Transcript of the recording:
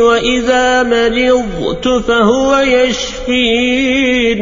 وإذا مرضت فهو يشفين.